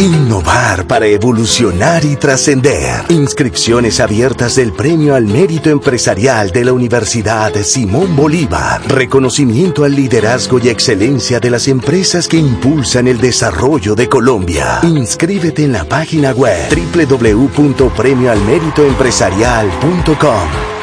Innovar para evolucionar y trascender. Inscripciones abiertas del Premio al Mérito Empresarial de la Universidad Simón Bolívar. Reconocimiento al liderazgo y excelencia de las empresas que impulsan el desarrollo de Colombia. Inscríbete en la página web www.premioalmeritoempresarial.com.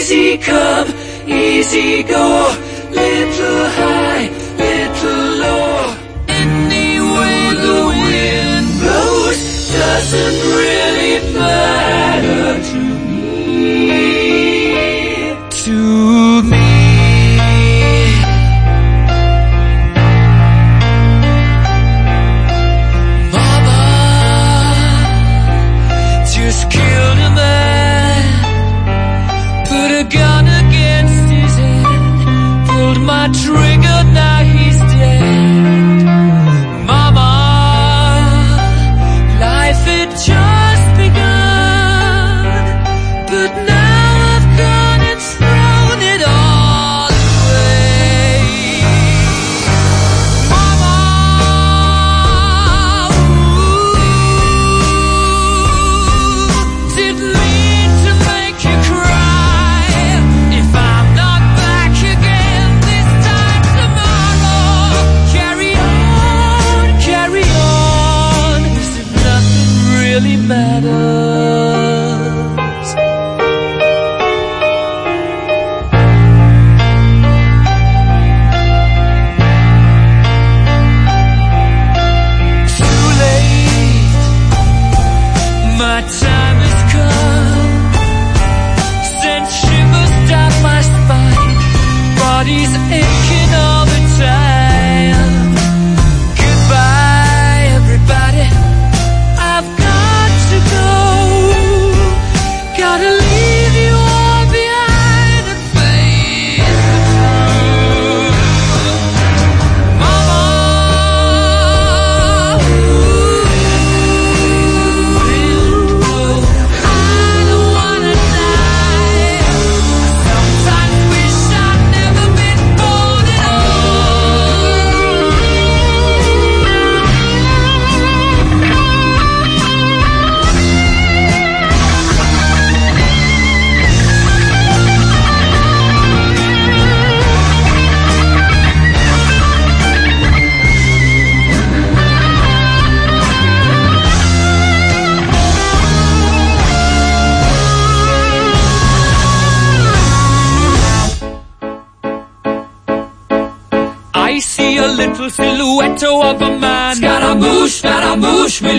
easy come, easy go. Little high, little low. Any way the wind blows doesn't really matter to me.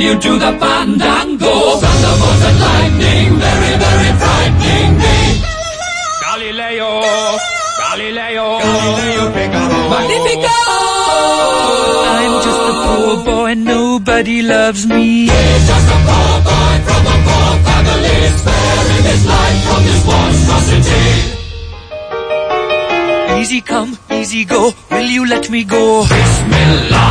You do the fandango? Thunderbolt and lightning, very, very frightening me. Galileo, Galileo, Galileo Figaro. Magnifico! I'm just a poor boy, nobody loves me. He's just a poor boy from a poor family, sparing his life from this monstrosity. Easy come, easy go, will you let me go? Bismillah.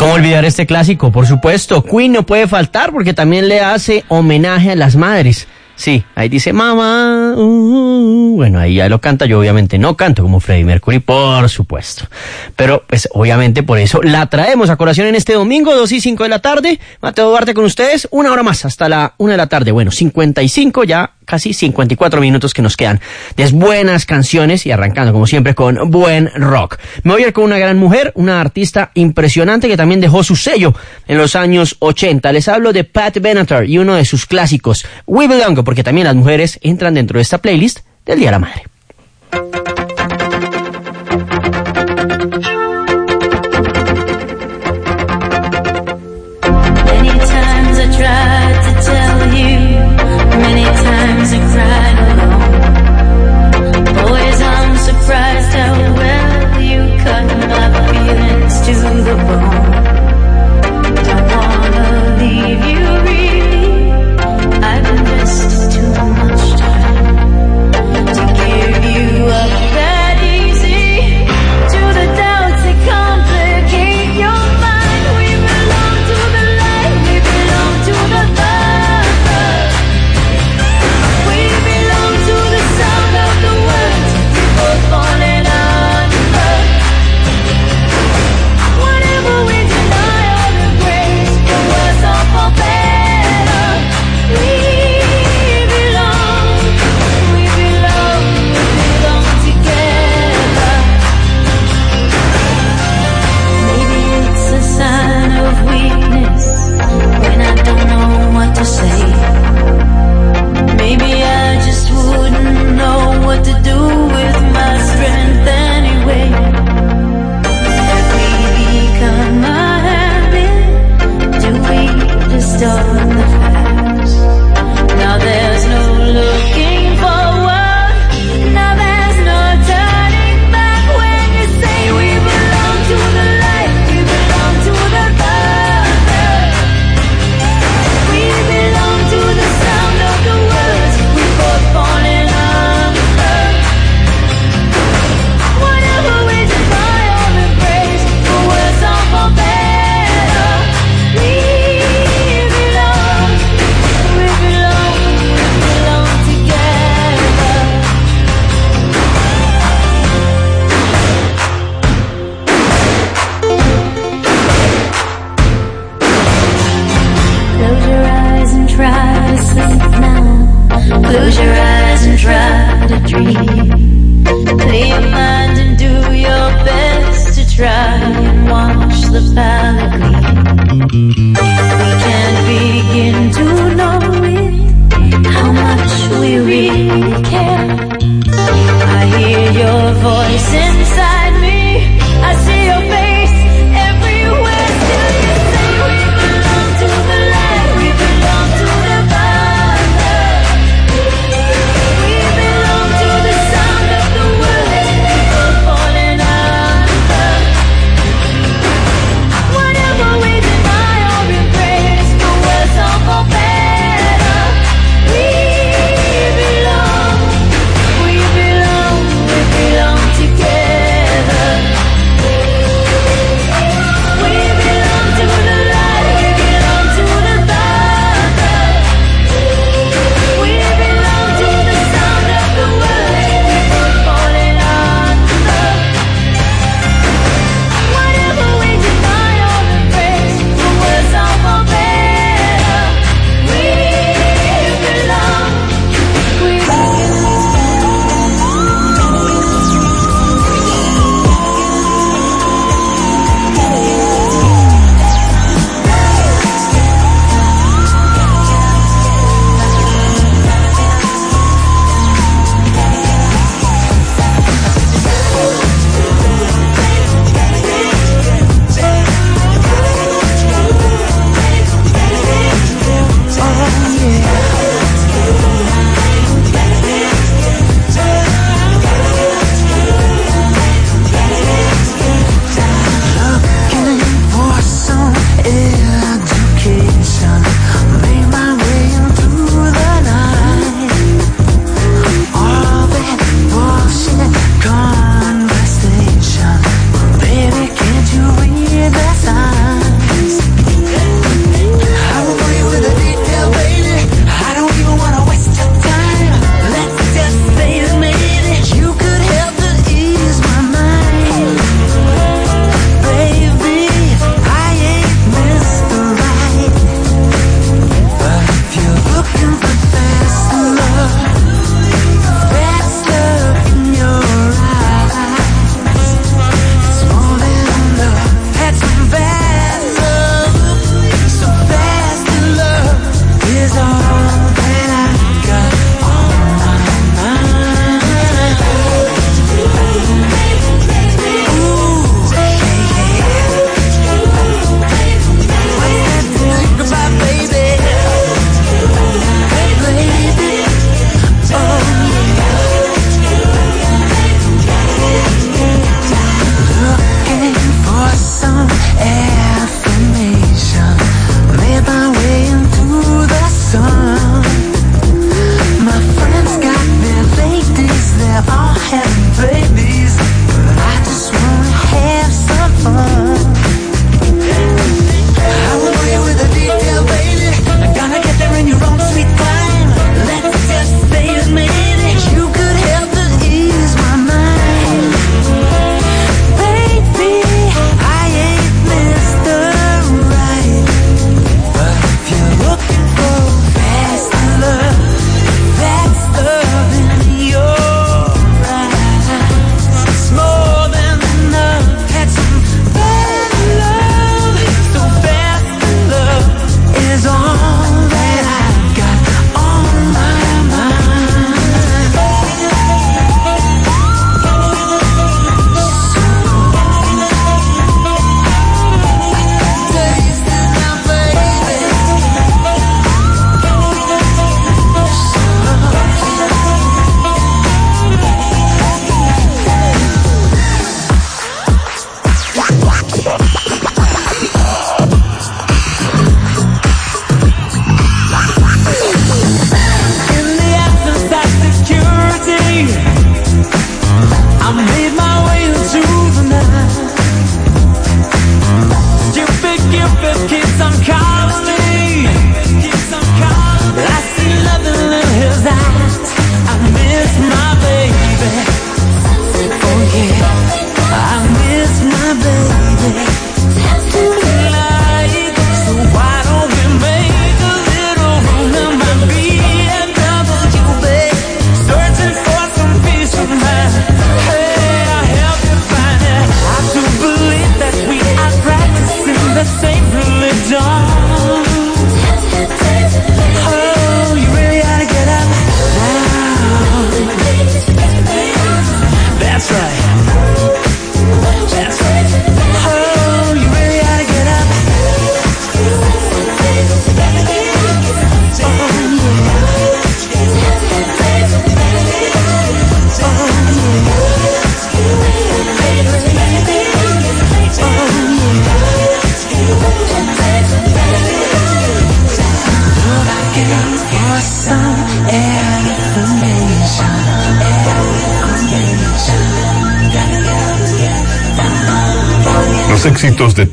¿Cómo olvidar este clásico? Por supuesto, Queen no puede faltar porque también le hace homenaje a las madres. Sí, ahí dice mamá. uh, uh". bueno, ahí ya lo canta. Yo obviamente no canto como Freddie Mercury, por supuesto. Pero pues obviamente por eso la traemos a colación en este domingo, 2 y 5 de la tarde. Mateo Duarte con ustedes, una hora más hasta la 1 de la tarde. Bueno, 55 ya casi 54 minutos que nos quedan de buenas canciones y arrancando como siempre con buen rock. Me voy a ir con una gran mujer, una artista impresionante que también dejó su sello en los años 80. Les hablo de Pat Benatar y uno de sus clásicos, We Belong, porque también las mujeres entran dentro de esta playlist del Día de la Madre.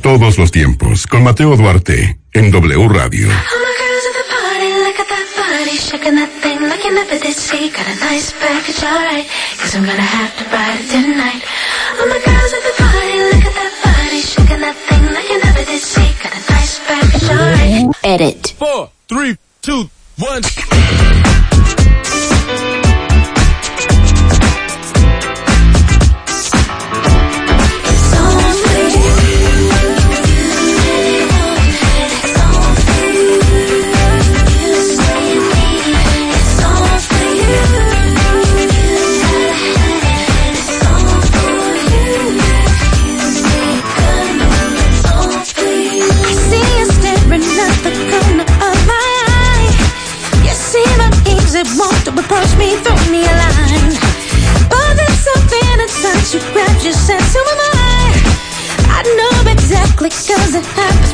todos los tiempos con Mateo Duarte en W Radio. it happen?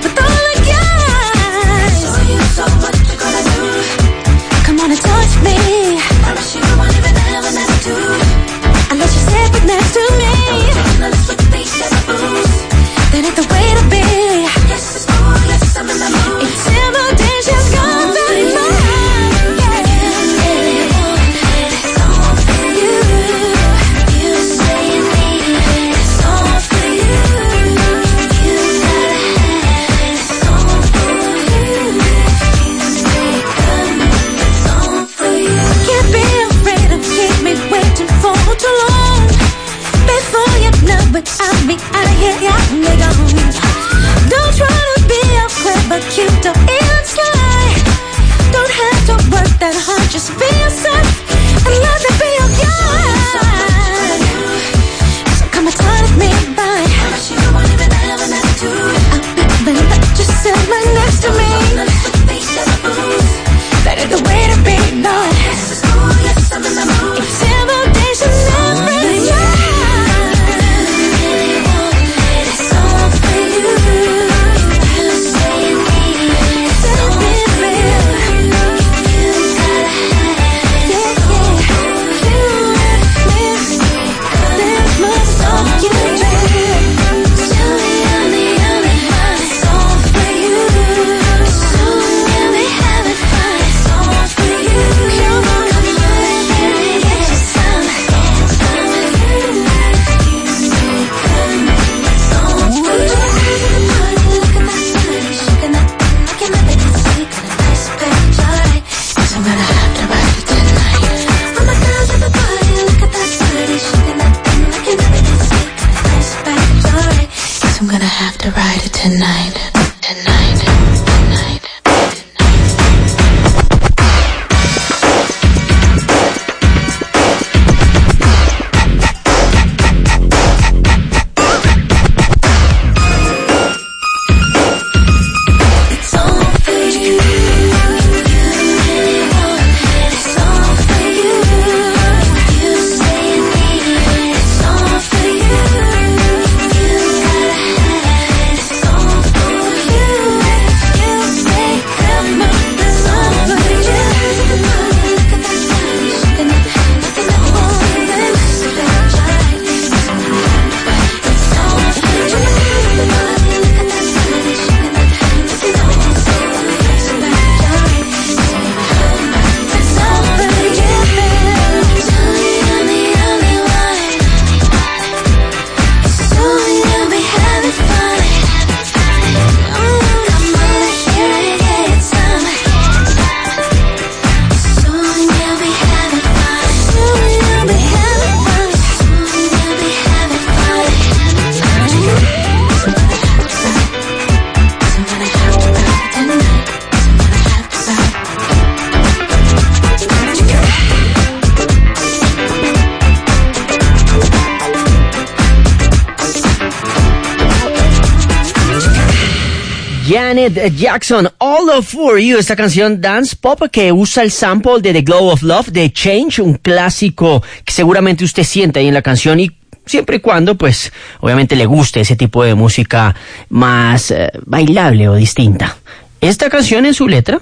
Janet eh, Jackson, All of For You, esta canción dance pop que usa el sample de The Glow of Love de Change, un clásico que seguramente usted siente ahí en la canción y siempre y cuando, pues, obviamente le guste ese tipo de música más eh, bailable o distinta. Esta canción en su letra,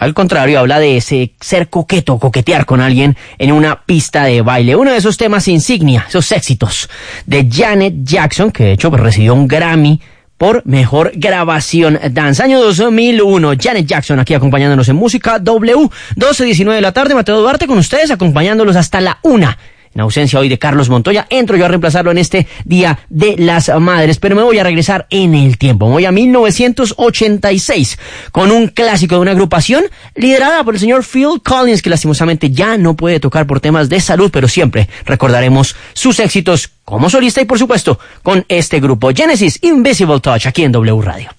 al contrario, habla de ese ser coqueto, coquetear con alguien en una pista de baile. Uno de esos temas insignia, esos éxitos de Janet Jackson, que de hecho pues, recibió un Grammy por mejor grabación dance. Año 2001, Janet Jackson aquí acompañándonos en música W, 12.19 de la tarde, Mateo Duarte con ustedes acompañándolos hasta la una. En ausencia hoy de Carlos Montoya, entro yo a reemplazarlo en este Día de las Madres, pero me voy a regresar en el tiempo. Voy a 1986 con un clásico de una agrupación liderada por el señor Phil Collins, que lastimosamente ya no puede tocar por temas de salud, pero siempre recordaremos sus éxitos como solista y por supuesto con este grupo Genesis Invisible Touch aquí en W Radio.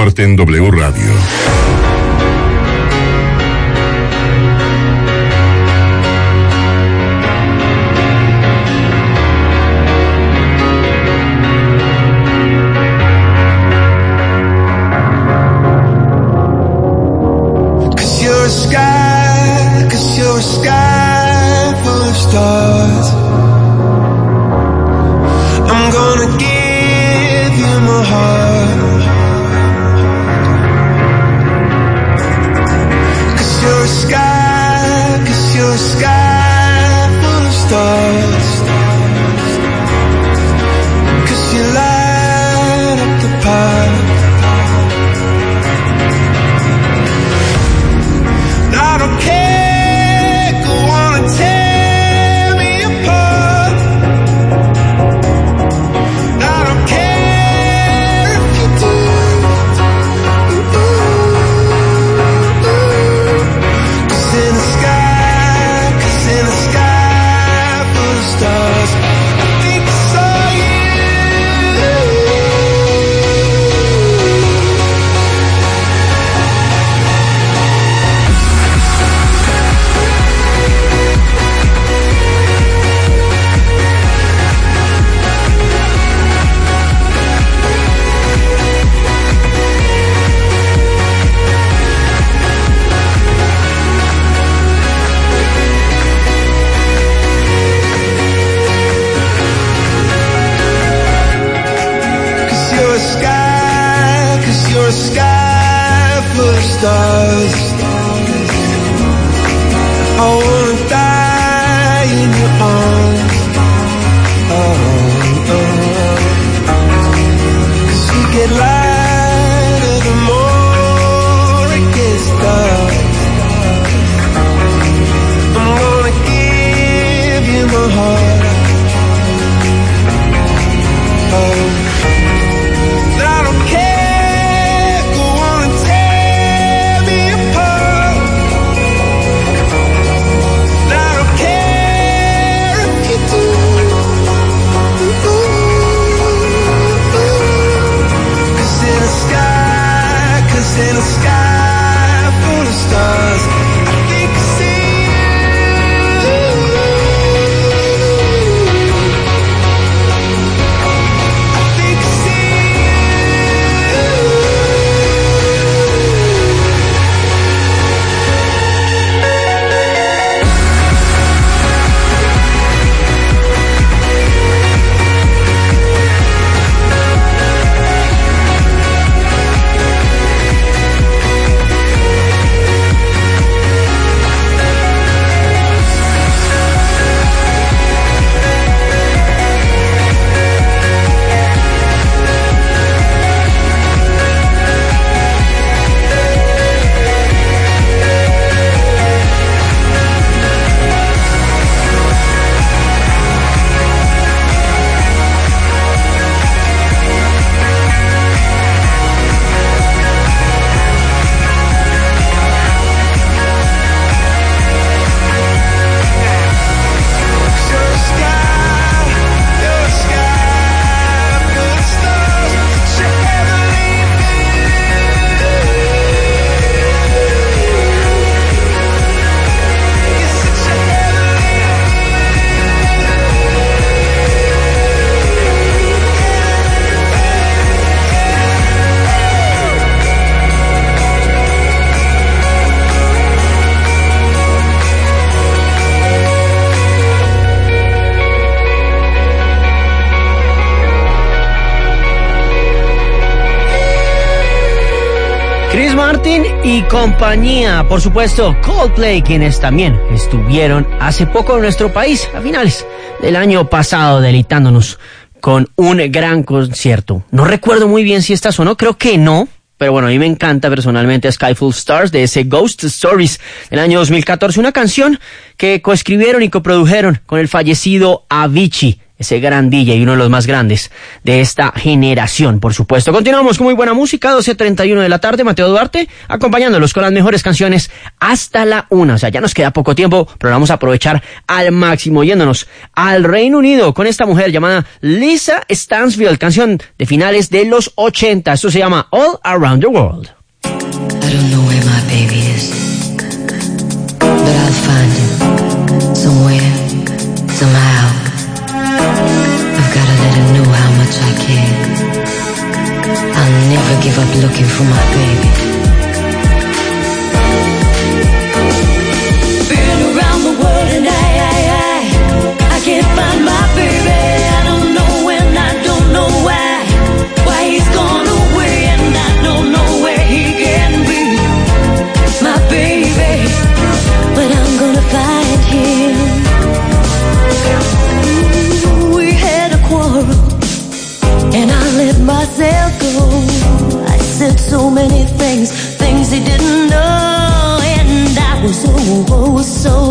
Duarte en W Radio. compañía, por supuesto, Coldplay, quienes también estuvieron hace poco en nuestro país, a finales del año pasado, deleitándonos con un gran concierto. No recuerdo muy bien si esta sonó, creo que no, pero bueno, a mí me encanta personalmente Skyfall Stars de ese Ghost Stories del año 2014, una canción que coescribieron y coprodujeron con el fallecido Avicii ese gran DJ y uno de los más grandes de esta generación, por supuesto. Continuamos con muy buena música, 12.31 de la tarde, Mateo Duarte, acompañándolos con las mejores canciones hasta la una. O sea, ya nos queda poco tiempo, pero vamos a aprovechar al máximo, yéndonos al Reino Unido con esta mujer llamada Lisa Stansfield, canción de finales de los 80. Esto se llama All Around the World. I don't know where my baby is, but I'll find somewhere, somehow. Him know how much I care. I'll never give up looking for my baby.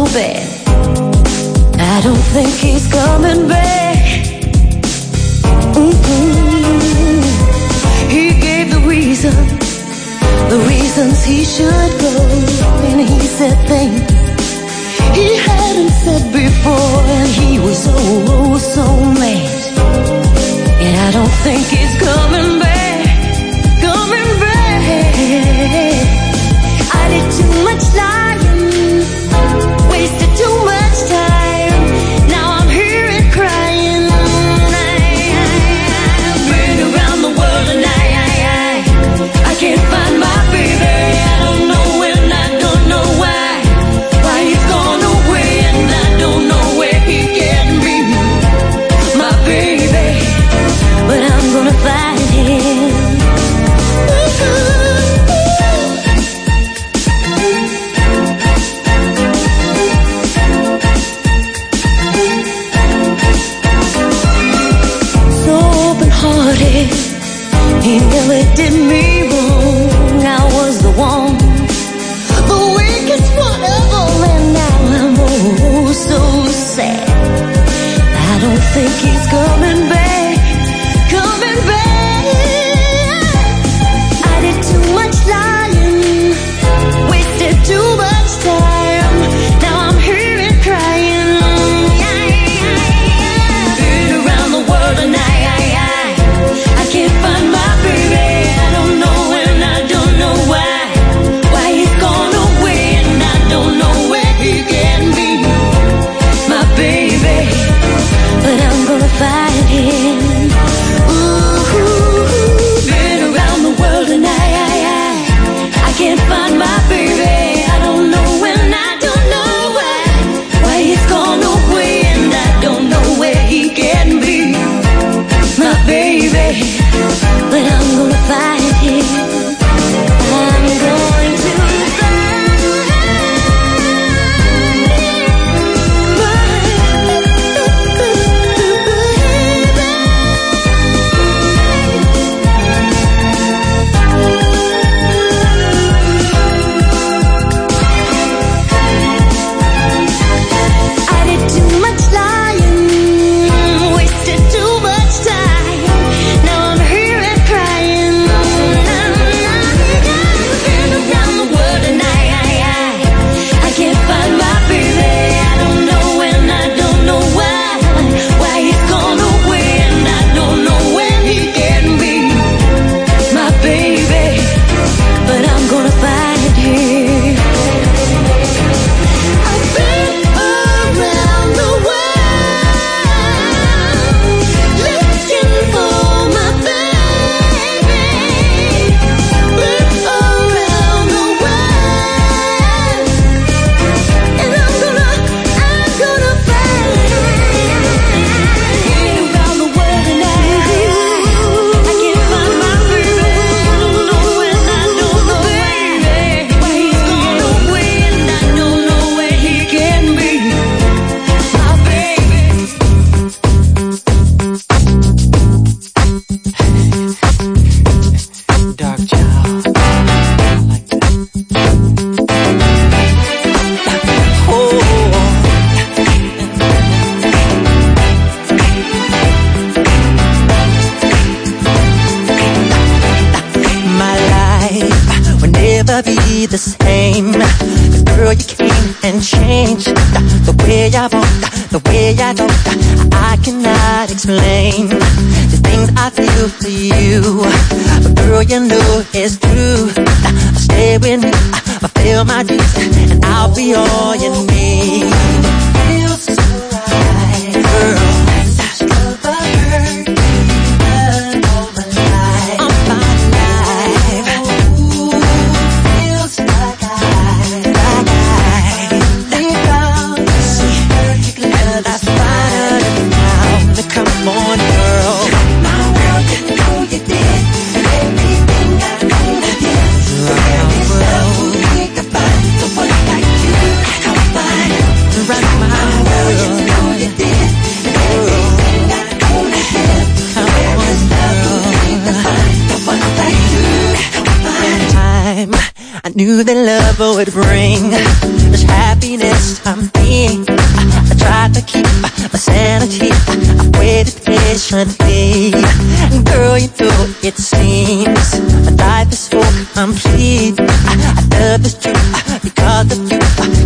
So bad. I don't think he's coming back. Mm-mm. He gave the reason, the reasons he should go, and he said things he hadn't said before, and he was oh, oh so mad. And I don't think he's coming back, the that love would bring this happiness I'm being. I, tried to keep my sanity. I waited patiently. Girl, you know it seems my life is so complete. I, I love this truth because of you.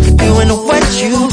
You're doing what you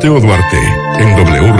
Mateo Duarte en W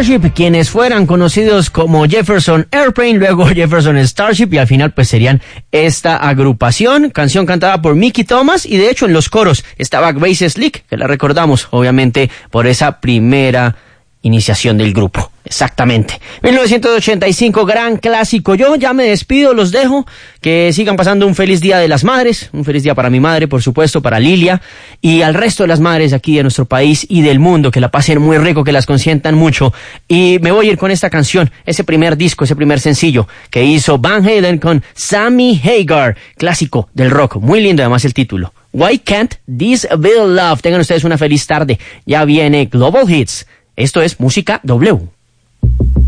Starship, quienes fueran conocidos como Jefferson Airplane, luego Jefferson Starship y al final pues serían esta agrupación, canción cantada por Mickey Thomas y de hecho en los coros estaba Grace Slick, que la recordamos obviamente por esa primera iniciación del grupo. Exactamente. 1985, gran clásico. Yo ya me despido, los dejo. Que sigan pasando un feliz día de las madres. Un feliz día para mi madre, por supuesto, para Lilia. Y al resto de las madres aquí de nuestro país y del mundo. Que la pasen muy rico, que las consientan mucho. Y me voy a ir con esta canción. Ese primer disco, ese primer sencillo que hizo Van Halen con Sammy Hagar. Clásico del rock. Muy lindo además el título. Why can't this be love? Tengan ustedes una feliz tarde. Ya viene Global Hits. Esto es Música W.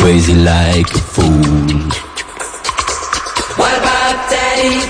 crazy like a fool. What about Daddy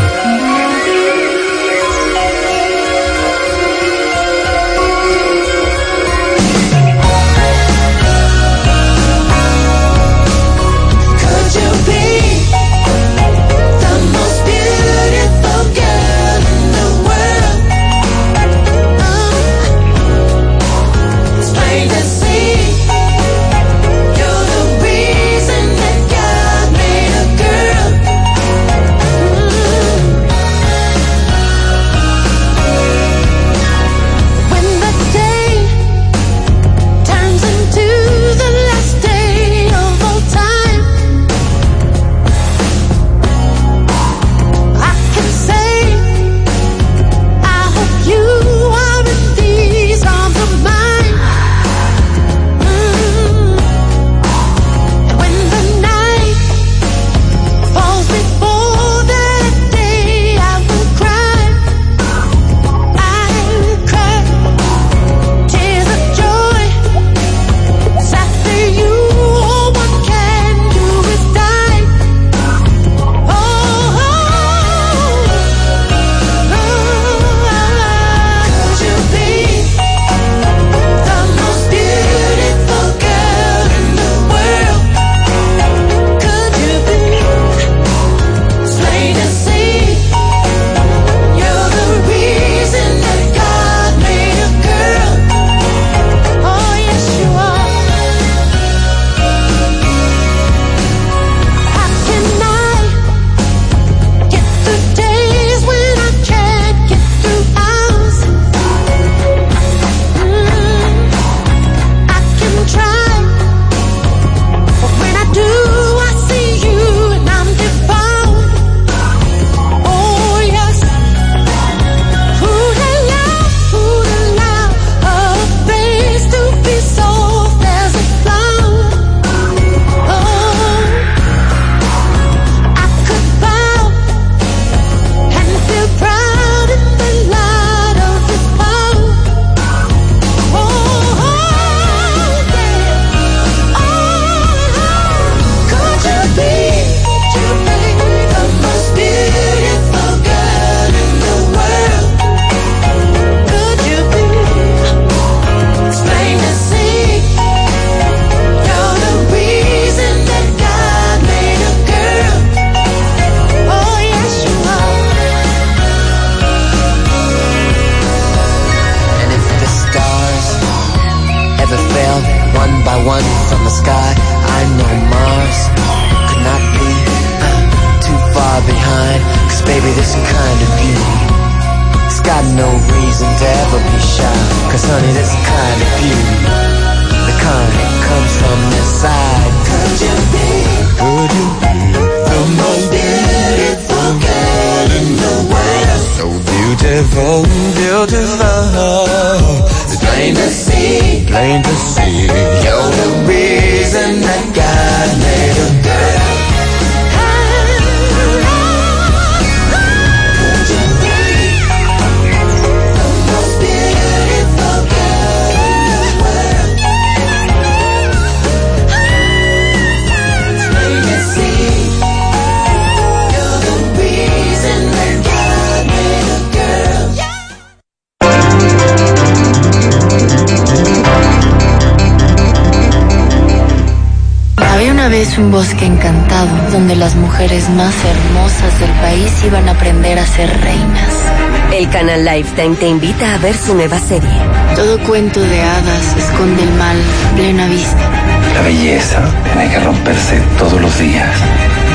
Lifetime te invita a ver su nueva serie. Todo cuento de hadas esconde el mal plena vista. La belleza tiene que romperse todos los días.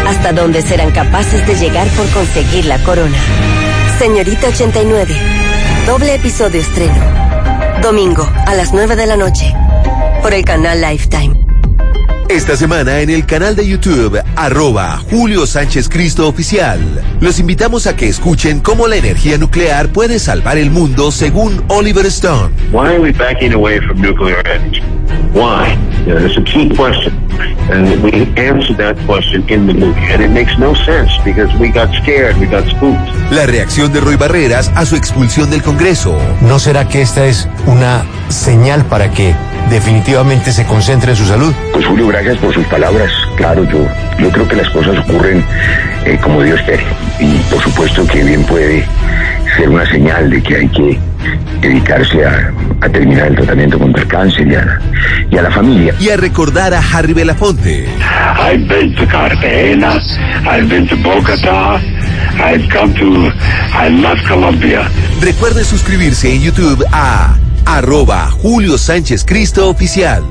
Hasta donde serán capaces de llegar por conseguir la corona. Señorita 89. Doble episodio estreno. Domingo a las 9 de la noche. Por el canal Lifetime. Esta semana en el canal de YouTube, arroba Julio Sánchez Cristo Oficial. Los invitamos a que escuchen cómo la energía nuclear puede salvar el mundo según Oliver Stone. Why are we nuclear energy? Why? It's a key question. And we answered that question in the movie. And it makes no sense because we got scared, we got spooked. La reacción de Roy Barreras a su expulsión del Congreso. ¿No será que esta es una señal para que definitivamente se concentre en su salud? Pues Julio, gracias por sus palabras. Claro, yo, yo creo que las cosas ocurren eh, como Dios quiere. Y por supuesto que bien puede ser una señal de que hay que dedicarse a, a terminar el tratamiento contra el cáncer y a, y a la familia. Y a recordar a Harry Belafonte. I've been to Cartagena, I've been to Bogotá, I've come to, I love Colombia. Recuerde suscribirse en YouTube a arroba Julio Sánchez Cristo Oficial.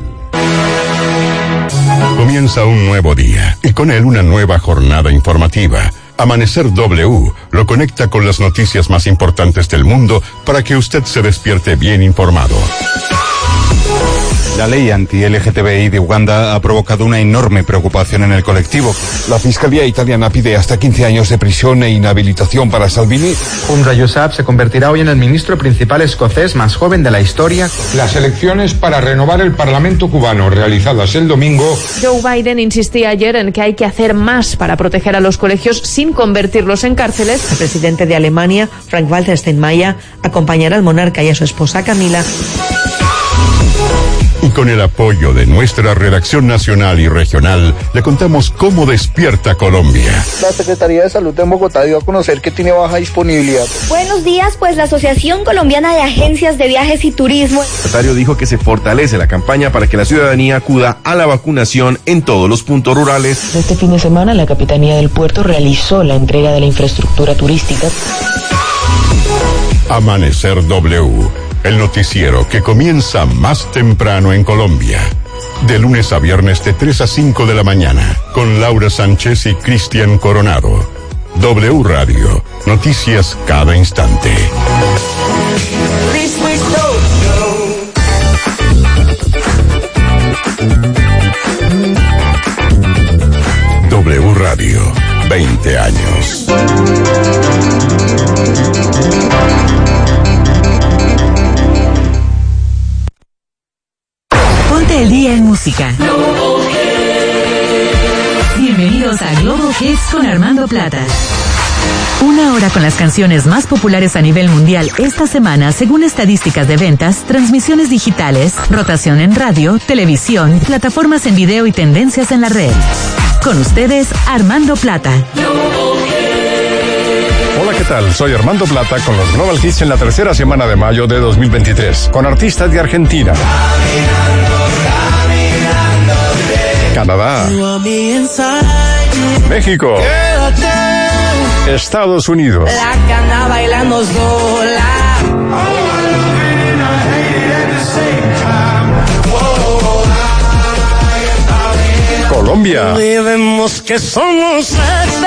Comienza un nuevo día y con él una nueva jornada informativa. Amanecer W lo conecta con las noticias más importantes del mundo para que usted se despierte bien informado. La ley anti-LGTBI de Uganda ha provocado una enorme preocupación en el colectivo. La Fiscalía italiana pide hasta 15 años de prisión e inhabilitación para Salvini. Umra Yousaf se convertirá hoy en el ministro principal escocés más joven de la historia. Las elecciones para renovar el Parlamento cubano realizadas el domingo. Joe Biden insistía ayer en que hay que hacer más para proteger a los colegios sin convertirlos en cárceles. El presidente de Alemania, Frank-Walter Steinmeier, acompañará al monarca y a su esposa Camila y con el apoyo de nuestra redacción nacional y regional, le contamos cómo despierta Colombia. La Secretaría de Salud de Bogotá dio a conocer que tiene baja disponibilidad. Buenos días, pues la Asociación Colombiana de Agencias de Viajes y Turismo. El secretario dijo que se fortalece la campaña para que la ciudadanía acuda a la vacunación en todos los puntos rurales. Este fin de semana la Capitanía del Puerto realizó la entrega de la infraestructura turística. Amanecer W el noticiero que comienza más temprano en Colombia. De lunes a viernes de 3 a 5 de la mañana, con Laura Sánchez y Cristian Coronado. W Radio, noticias cada instante. W Radio, 20 años. Día en música. Bienvenidos a Global Hits con Armando Plata. Una hora con las canciones más populares a nivel mundial esta semana según estadísticas de ventas, transmisiones digitales, rotación en radio, televisión, plataformas en video y tendencias en la red. Con ustedes, Armando Plata. Hola, ¿qué tal? Soy Armando Plata con los Global Hits en la tercera semana de mayo de 2023, con artistas de Argentina, Canadá, México, Estados Unidos, La cana bailando sola. Colombia. Que somos